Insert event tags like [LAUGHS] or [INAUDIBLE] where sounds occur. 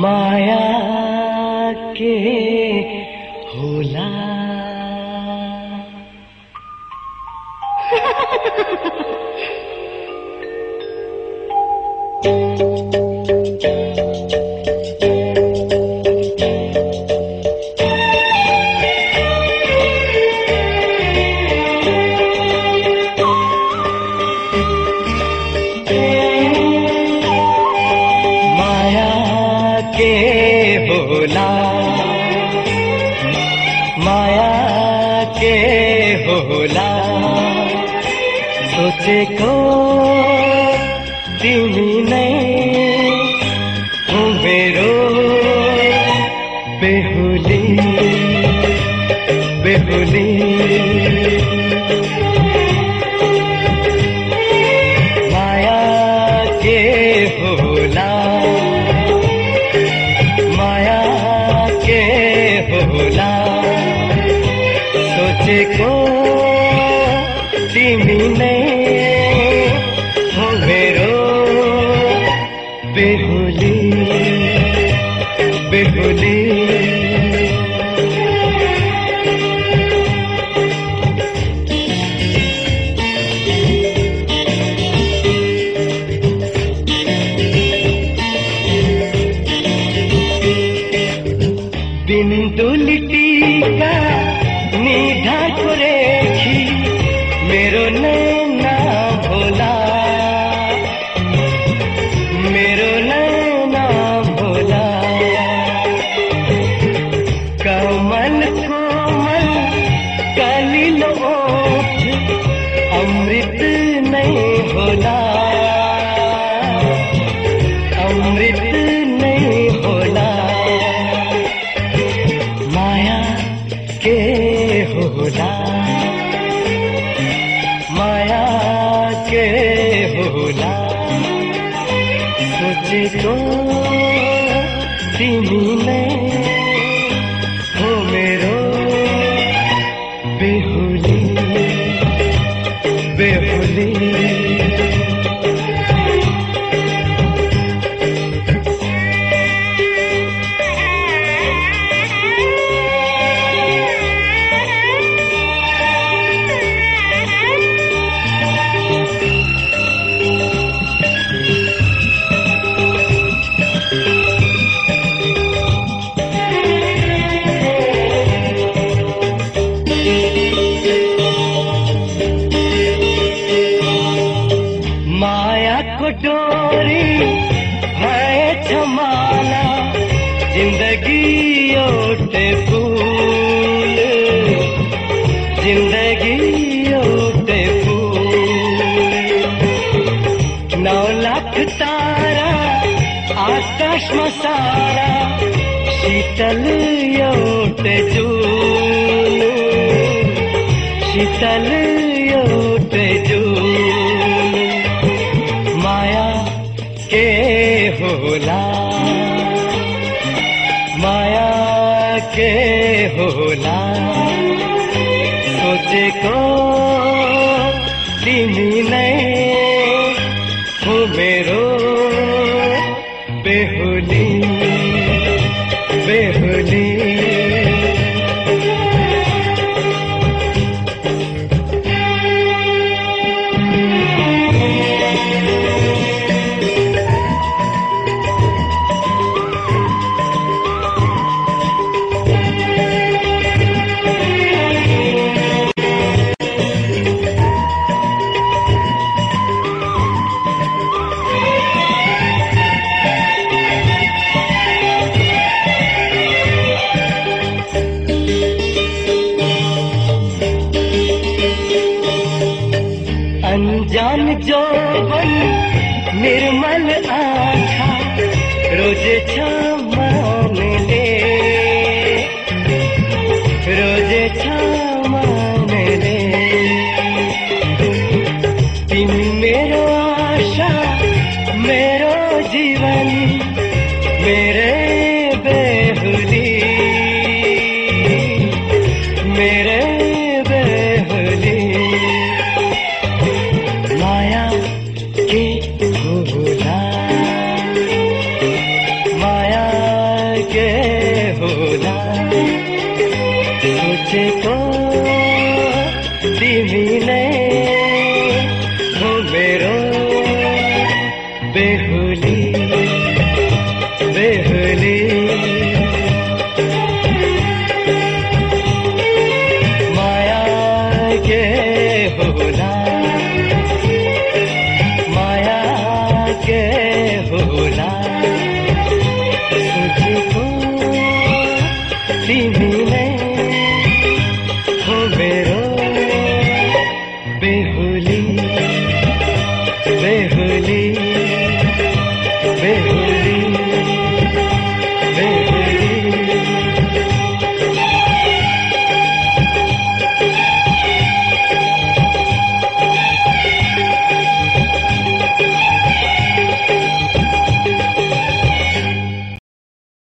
माया के होला माया [LAUGHS] होला माया के होला। सोचे को तिमी नै को तिमी नै हो मेरो बेहुली बेहुली বিন্দু লিটিকা ढाकुरेखी मेरो नैना भोला। मेरो नैना भोला। कमल कोमल लो अमृत नहीं भोला। तो तिमी जमाना जिंदगी ओटे फूल। जिंदगी ओटे फूल। नौ लाख तारा आकाश में सारा शीतल योटे जून शीतल योटे जून माया के होला। माया के होला? सोचे को तिमी नै हो मेरो बेहुली बेहुली। मेरो जीवन मेरे मेरे माया के माया के तो दीवी नहीं भूला तुझको सीधी हो बेरो बेहुली बेहुली।